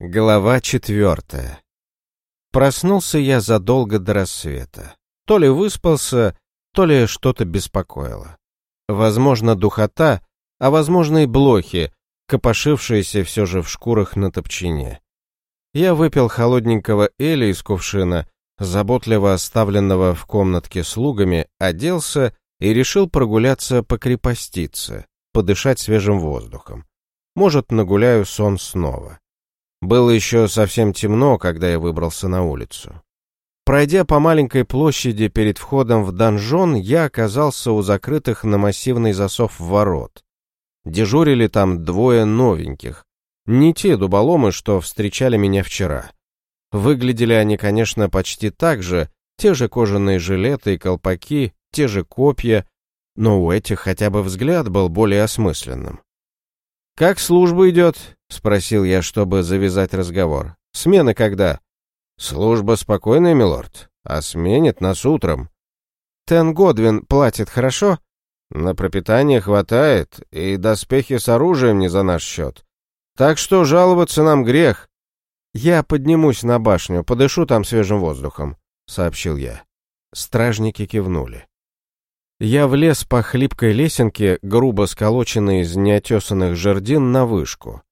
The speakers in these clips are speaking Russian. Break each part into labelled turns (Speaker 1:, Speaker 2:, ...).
Speaker 1: Глава четвертая. Проснулся я задолго до рассвета. То ли выспался, то ли что-то беспокоило. Возможно, духота, а возможно и блохи, копошившиеся все же в шкурах на топчине. Я выпил холодненького эля из кувшина, заботливо оставленного в комнатке слугами, оделся и решил прогуляться по крепостице, подышать свежим воздухом. Может, нагуляю сон снова. Было еще совсем темно, когда я выбрался на улицу. Пройдя по маленькой площади перед входом в донжон, я оказался у закрытых на массивный засов ворот. Дежурили там двое новеньких. Не те дуболомы, что встречали меня вчера. Выглядели они, конечно, почти так же, те же кожаные жилеты и колпаки, те же копья, но у этих хотя бы взгляд был более осмысленным. «Как служба идет?» — спросил я, чтобы завязать разговор. «Смена когда?» «Служба спокойная, милорд, а сменит нас утром». «Тен Годвин платит хорошо?» «На пропитание хватает, и доспехи с оружием не за наш счет. Так что жаловаться нам грех». «Я поднимусь на башню, подышу там свежим воздухом», — сообщил я. Стражники кивнули. Я влез по хлипкой лесенке, грубо сколоченной из неотесанных жердин, на вышку.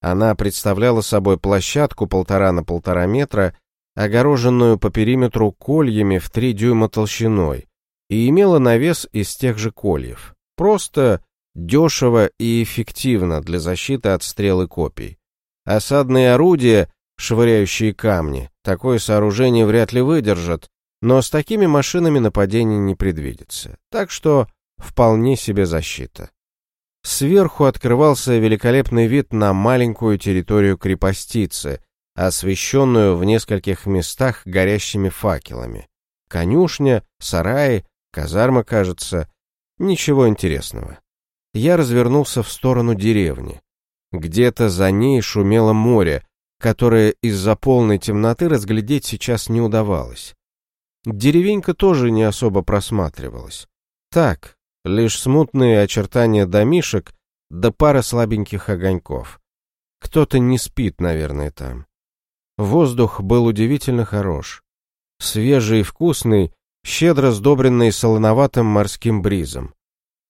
Speaker 1: Она представляла собой площадку полтора на полтора метра, огороженную по периметру кольями в три дюйма толщиной, и имела навес из тех же кольев. Просто, дешево и эффективно для защиты от стрел и копий. Осадные орудия, швыряющие камни, такое сооружение вряд ли выдержат, но с такими машинами нападений не предвидится, так что вполне себе защита. Сверху открывался великолепный вид на маленькую территорию крепостицы, освещенную в нескольких местах горящими факелами. Конюшня, сараи, казарма, кажется. Ничего интересного. Я развернулся в сторону деревни. Где-то за ней шумело море, которое из-за полной темноты разглядеть сейчас не удавалось. Деревенька тоже не особо просматривалась. Так, лишь смутные очертания домишек да пара слабеньких огоньков. Кто-то не спит, наверное, там. Воздух был удивительно хорош. Свежий и вкусный, щедро сдобренный солоноватым морским бризом.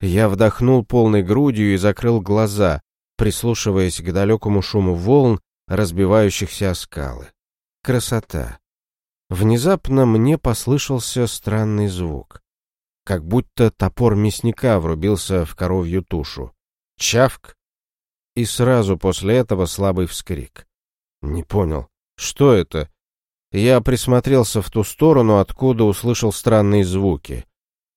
Speaker 1: Я вдохнул полной грудью и закрыл глаза, прислушиваясь к далекому шуму волн, разбивающихся о скалы. Красота. Внезапно мне послышался странный звук. Как будто топор мясника врубился в коровью тушу. Чавк! И сразу после этого слабый вскрик. Не понял, что это? Я присмотрелся в ту сторону, откуда услышал странные звуки.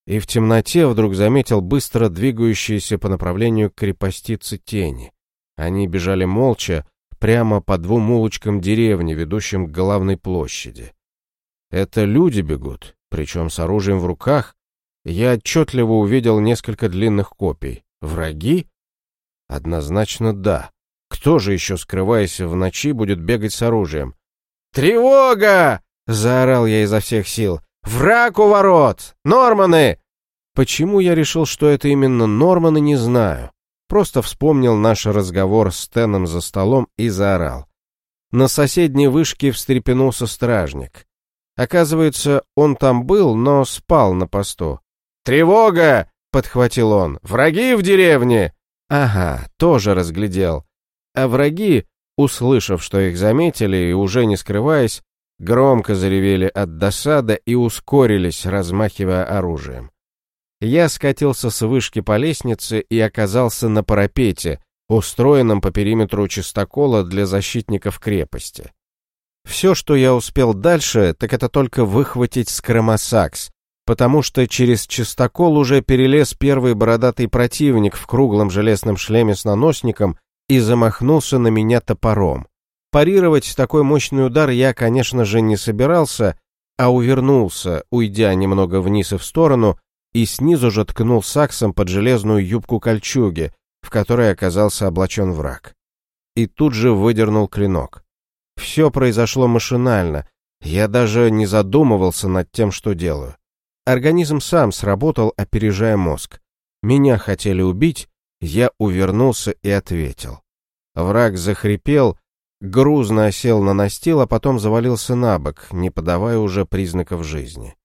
Speaker 1: И в темноте вдруг заметил быстро двигающиеся по направлению к крепостице тени. Они бежали молча, прямо по двум улочкам деревни, ведущим к главной площади. Это люди бегут, причем с оружием в руках. Я отчетливо увидел несколько длинных копий. Враги? Однозначно да. Кто же еще, скрываясь в ночи, будет бегать с оружием? «Тревога!» — заорал я изо всех сил. «Враг у ворот! Норманы!» Почему я решил, что это именно Норманы, не знаю. Просто вспомнил наш разговор с Теном за столом и заорал. На соседней вышке встрепенулся стражник. Оказывается, он там был, но спал на посту. «Тревога!» — подхватил он. «Враги в деревне!» Ага, тоже разглядел. А враги, услышав, что их заметили и уже не скрываясь, громко заревели от досады и ускорились, размахивая оружием. Я скатился с вышки по лестнице и оказался на парапете, устроенном по периметру чистокола для защитников крепости. Все, что я успел дальше, так это только выхватить скромосакс, потому что через чистокол уже перелез первый бородатый противник в круглом железном шлеме с наносником и замахнулся на меня топором. Парировать такой мощный удар я, конечно же, не собирался, а увернулся, уйдя немного вниз и в сторону, и снизу же ткнул саксом под железную юбку кольчуги, в которой оказался облачен враг. И тут же выдернул клинок. Все произошло машинально. Я даже не задумывался над тем, что делаю. Организм сам сработал, опережая мозг. Меня хотели убить, я увернулся и ответил. Враг захрипел, грузно осел на настил, а потом завалился на бок, не подавая уже признаков жизни.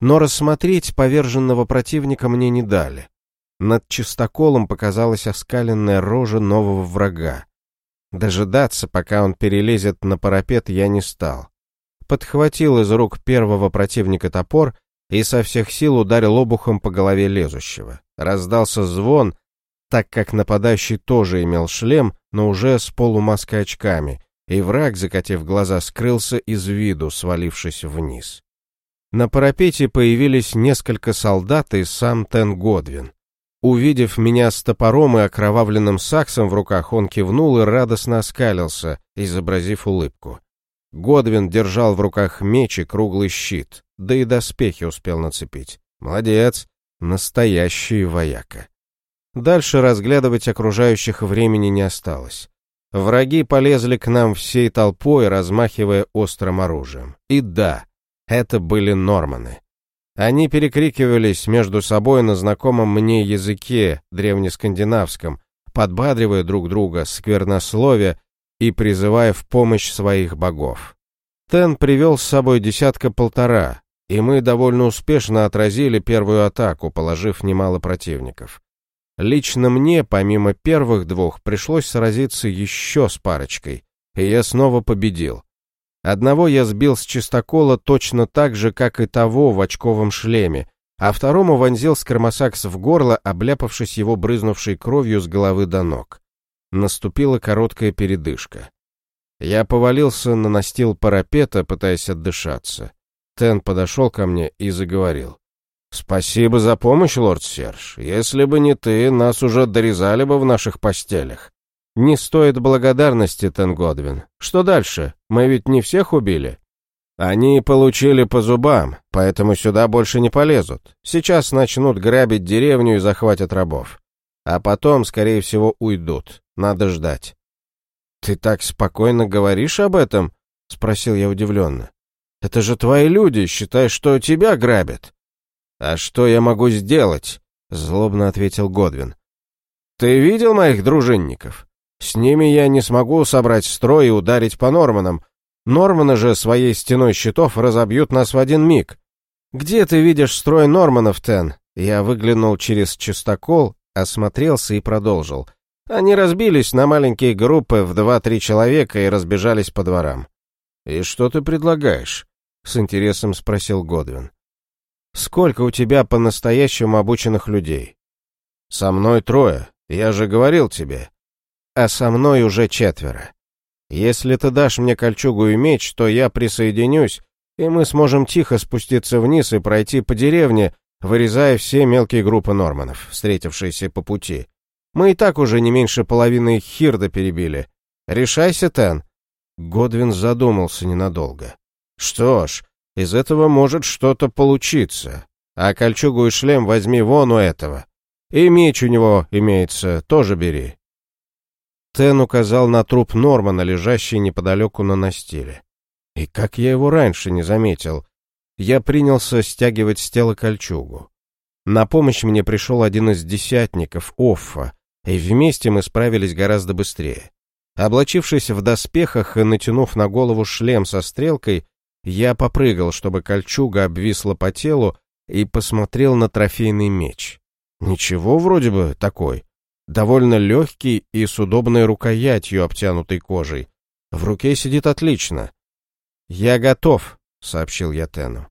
Speaker 1: Но рассмотреть поверженного противника мне не дали. Над чистоколом показалась оскаленная рожа нового врага. Дожидаться, пока он перелезет на парапет, я не стал. Подхватил из рук первого противника топор и со всех сил ударил обухом по голове лезущего. Раздался звон, так как нападающий тоже имел шлем, но уже с полумаской очками, и враг, закатив глаза, скрылся из виду, свалившись вниз. На парапете появились несколько солдат и сам Тен Годвин. Увидев меня с топором и окровавленным саксом в руках, он кивнул и радостно оскалился, изобразив улыбку. Годвин держал в руках меч и круглый щит, да и доспехи успел нацепить. Молодец, настоящий вояка. Дальше разглядывать окружающих времени не осталось. Враги полезли к нам всей толпой, размахивая острым оружием. И да, это были норманы. Они перекрикивались между собой на знакомом мне языке, древнескандинавском, подбадривая друг друга, сквернословия и призывая в помощь своих богов. Тен привел с собой десятка-полтора, и мы довольно успешно отразили первую атаку, положив немало противников. Лично мне, помимо первых двух, пришлось сразиться еще с парочкой, и я снова победил. Одного я сбил с чистокола точно так же, как и того в очковом шлеме, а второму вонзил скормосакс в горло, обляпавшись его брызнувшей кровью с головы до ног. Наступила короткая передышка. Я повалился на настил парапета, пытаясь отдышаться. Тен подошел ко мне и заговорил. «Спасибо за помощь, лорд Серж. Если бы не ты, нас уже дорезали бы в наших постелях». «Не стоит благодарности, Тен Годвин. Что дальше? Мы ведь не всех убили?» «Они получили по зубам, поэтому сюда больше не полезут. Сейчас начнут грабить деревню и захватят рабов. А потом, скорее всего, уйдут. Надо ждать». «Ты так спокойно говоришь об этом?» — спросил я удивленно. «Это же твои люди, считай, что тебя грабят». «А что я могу сделать?» — злобно ответил Годвин. «Ты видел моих дружинников? С ними я не смогу собрать строй и ударить по Норманам. Норманы же своей стеной щитов разобьют нас в один миг. Где ты видишь строй Норманов, Тен?» Я выглянул через чистокол, осмотрелся и продолжил. Они разбились на маленькие группы в два-три человека и разбежались по дворам. «И что ты предлагаешь?» — с интересом спросил Годвин. Сколько у тебя по-настоящему обученных людей? Со мной трое, я же говорил тебе. А со мной уже четверо. Если ты дашь мне кольчугу и меч, то я присоединюсь, и мы сможем тихо спуститься вниз и пройти по деревне, вырезая все мелкие группы норманов, встретившиеся по пути. Мы и так уже не меньше половины хирда перебили. Решайся, Тен. Годвин задумался ненадолго. Что ж, из этого может что-то получиться. А кольчугу и шлем возьми вон у этого. И меч у него имеется, тоже бери. Тен указал на труп Нормана, лежащий неподалеку на настиле. И как я его раньше не заметил, я принялся стягивать с тела кольчугу. На помощь мне пришел один из десятников, Оффа, и вместе мы справились гораздо быстрее. Облачившись в доспехах и натянув на голову шлем со стрелкой, я попрыгал, чтобы кольчуга обвисла по телу, и посмотрел на трофейный меч. Ничего вроде бы такой. Довольно легкий и с удобной рукоятью, обтянутой кожей. В руке сидит отлично. «Я готов», — сообщил я Тену.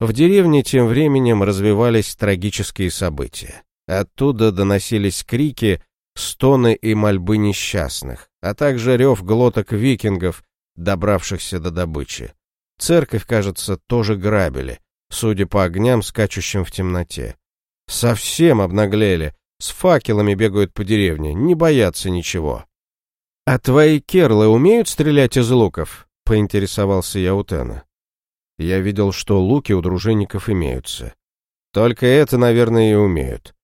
Speaker 1: В деревне тем временем развивались трагические события. Оттуда доносились крики, стоны и мольбы несчастных, а также рев глоток викингов, добравшихся до добычи. Церковь, кажется, тоже грабили, судя по огням, скачущим в темноте. Совсем обнаглели, с факелами бегают по деревне, не боятся ничего. «А твои керлы умеют стрелять из луков?» — поинтересовался я у Тена. Я видел, что луки у дружинников имеются. Только это, наверное, и умеют.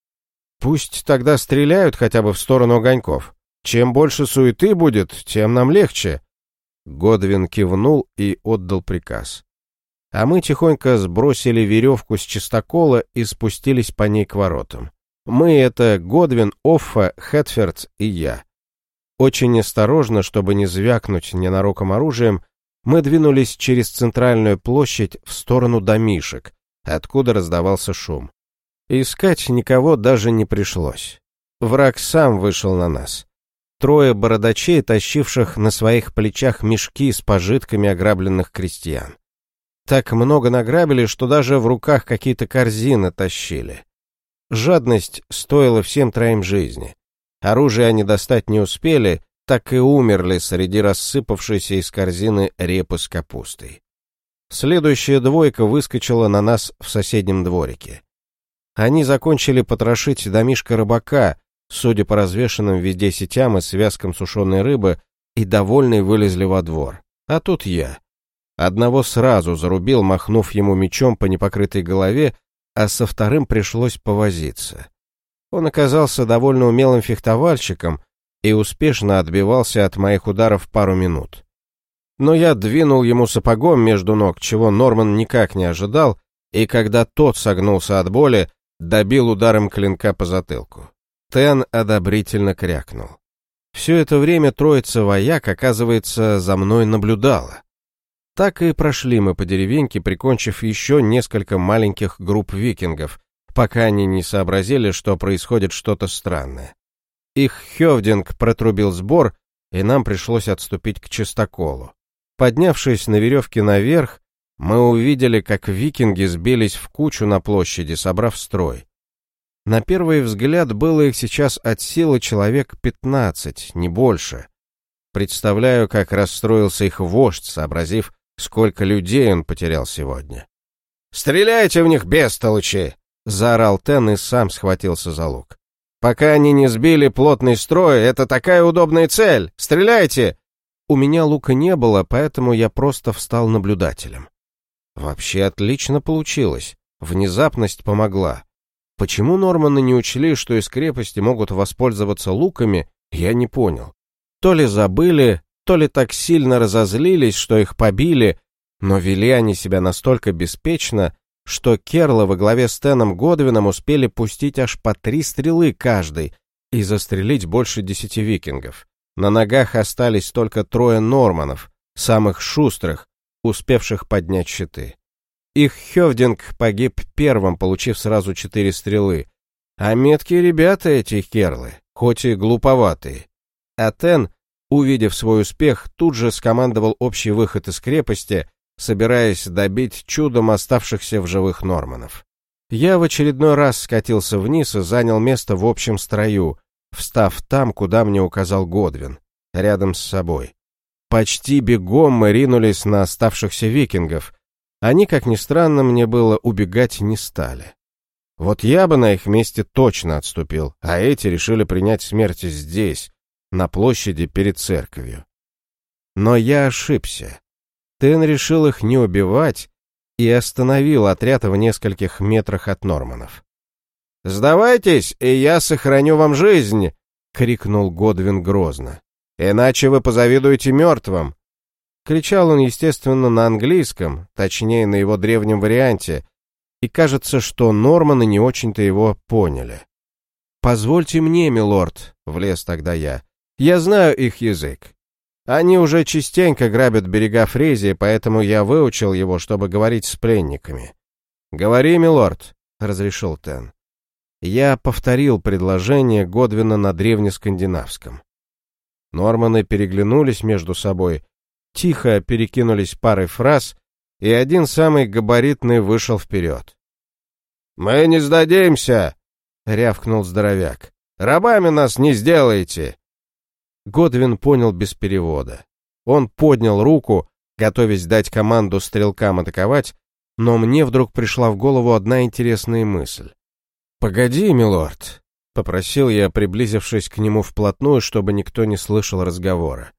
Speaker 1: Пусть тогда стреляют хотя бы в сторону огоньков. Чем больше суеты будет, тем нам легче. Годвин кивнул и отдал приказ. А мы тихонько сбросили веревку с чистокола и спустились по ней к воротам. Мы — это Годвин, Оффа, Хэтферд и я. Очень осторожно, чтобы не звякнуть ненароком оружием, мы двинулись через центральную площадь в сторону домишек, откуда раздавался шум. Искать никого даже не пришлось. Враг сам вышел на нас. Трое бородачей, тащивших на своих плечах мешки с пожитками ограбленных крестьян. Так много награбили, что даже в руках какие-то корзины тащили. Жадность стоила всем троим жизни. Оружие они достать не успели, так и умерли среди рассыпавшейся из корзины репы с капустой. Следующая двойка выскочила на нас в соседнем дворике. Они закончили потрошить домишко рыбака, судя по развешанным везде сетям и связкам сушеной рыбы, и довольные вылезли во двор. А тут я. Одного сразу зарубил, махнув ему мечом по непокрытой голове, а со вторым пришлось повозиться. Он оказался довольно умелым фехтовальщиком и успешно отбивался от моих ударов пару минут. Но я двинул ему сапогом между ног, чего Норман никак не ожидал, и когда тот согнулся от боли, добил ударом клинка по затылку. Тен одобрительно крякнул. Все это время троица вояк, оказывается, за мной наблюдала. Так и прошли мы по деревеньке, прикончив еще несколько маленьких групп викингов, пока они не сообразили, что происходит что-то странное. Их Хевдинг протрубил сбор, и нам пришлось отступить к чистоколу. Поднявшись на веревке наверх, мы увидели, как викинги сбились в кучу на площади, собрав строй. На первый взгляд было их сейчас от силы человек пятнадцать, не больше. Представляю, как расстроился их вождь, сообразив, сколько людей он потерял сегодня. «Стреляйте в них, бестолочи!» — заорал Тен и сам схватился за лук. «Пока они не сбили плотный строй, это такая удобная цель! Стреляйте!» У меня лука не было, поэтому я просто встал наблюдателем. Вообще отлично получилось. Внезапность помогла. Почему Норманы не учли, что из крепости могут воспользоваться луками, я не понял. То ли забыли, то ли так сильно разозлились, что их побили, но вели они себя настолько беспечно, что Керла во главе с Теном Годвином успели пустить аж по три стрелы каждый и застрелить больше десяти викингов. На ногах остались только трое норманов, самых шустрых, успевших поднять щиты. Их Хевдинг погиб первым, получив сразу четыре стрелы. А меткие ребята эти керлы, хоть и глуповатые. А Тен, увидев свой успех, тут же скомандовал общий выход из крепости, собираясь добить чудом оставшихся в живых норманов. Я в очередной раз скатился вниз и занял место в общем строю, встав там, куда мне указал Годвин, рядом с собой. Почти бегом мы ринулись на оставшихся викингов. Они, как ни странно, мне было убегать не стали. Вот я бы на их месте точно отступил, а эти решили принять смерть здесь, на площади перед церковью. Но я ошибся. Тен решил их не убивать и остановил отряд в нескольких метрах от Норманов. «Сдавайтесь, и я сохраню вам жизнь!» — крикнул Годвин грозно. Иначе вы позавидуете мертвым!» Кричал он, естественно, на английском, точнее, на его древнем варианте, и кажется, что Норманы не очень-то его поняли. «Позвольте мне, милорд», — влез тогда я, — «я знаю их язык. Они уже частенько грабят берега Фрезии, поэтому я выучил его, чтобы говорить с пленниками». «Говори, милорд», — разрешил Тен. Я повторил предложение Годвина на древнескандинавском. Норманы переглянулись между собой, тихо перекинулись парой фраз, и один самый габаритный вышел вперед. «Мы не сдадимся!» — рявкнул здоровяк. «Рабами нас не сделаете!» Годвин понял без перевода. Он поднял руку, готовясь дать команду стрелкам атаковать, но мне вдруг пришла в голову одна интересная мысль. «Погоди, милорд, — попросил я, приблизившись к нему вплотную, чтобы никто не слышал разговора.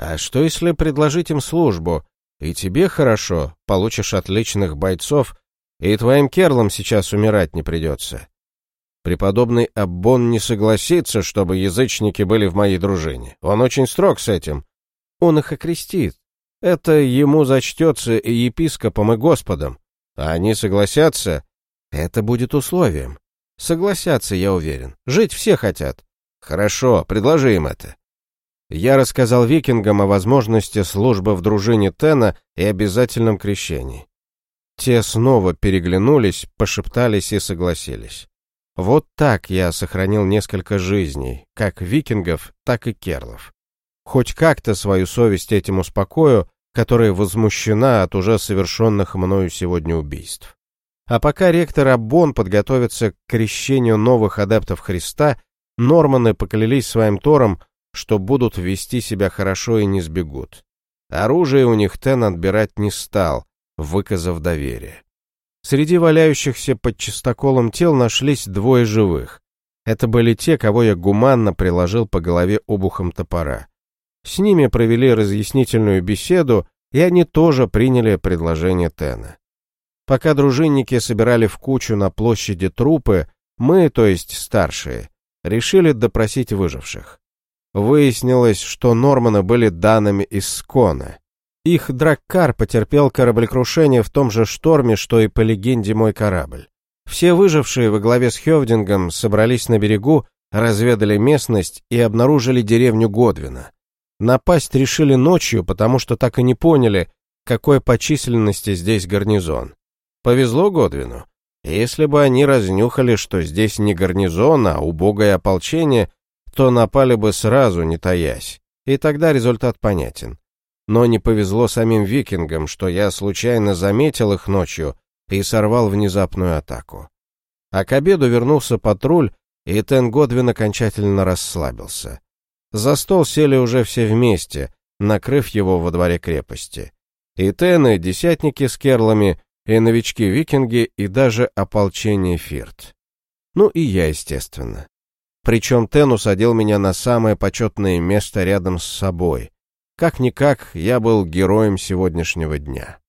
Speaker 1: «А что, если предложить им службу? И тебе хорошо, получишь отличных бойцов, и твоим керлам сейчас умирать не придется. Преподобный Аббон не согласится, чтобы язычники были в моей дружине. Он очень строг с этим. Он их окрестит. Это ему зачтется и епископом, и господом. А они согласятся? Это будет условием. Согласятся, я уверен. Жить все хотят. Хорошо, предложи им это. Я рассказал викингам о возможности службы в дружине Тена и обязательном крещении. Те снова переглянулись, пошептались и согласились. Вот так я сохранил несколько жизней, как викингов, так и керлов. Хоть как-то свою совесть этим успокою, которая возмущена от уже совершенных мною сегодня убийств. А пока ректор Аббон подготовится к крещению новых адептов Христа, Норманы поклялись своим Тором, что будут вести себя хорошо и не сбегут. Оружие у них Тен отбирать не стал, выказав доверие. Среди валяющихся под чистоколом тел нашлись двое живых. Это были те, кого я гуманно приложил по голове обухом топора. С ними провели разъяснительную беседу, и они тоже приняли предложение Тена. Пока дружинники собирали в кучу на площади трупы, мы, то есть старшие, решили допросить выживших. Выяснилось, что Норманы были данными из Скона. Их драккар потерпел кораблекрушение в том же шторме, что и по легенде мой корабль. Все выжившие во главе с Хевдингом собрались на берегу, разведали местность и обнаружили деревню Годвина. Напасть решили ночью, потому что так и не поняли, какой по численности здесь гарнизон. Повезло Годвину. Если бы они разнюхали, что здесь не гарнизон, а убогое ополчение, то напали бы сразу, не таясь. И тогда результат понятен. Но не повезло самим викингам, что я случайно заметил их ночью и сорвал внезапную атаку. А к обеду вернулся патруль, и Тен Годвин окончательно расслабился. За стол сели уже все вместе, накрыв его во дворе крепости. И Тены, десятники с керлами, и новички-викинги, и даже ополчение Фирт. Ну и я, естественно. Причем Тен усадил меня на самое почетное место рядом с собой. Как-никак, я был героем сегодняшнего дня.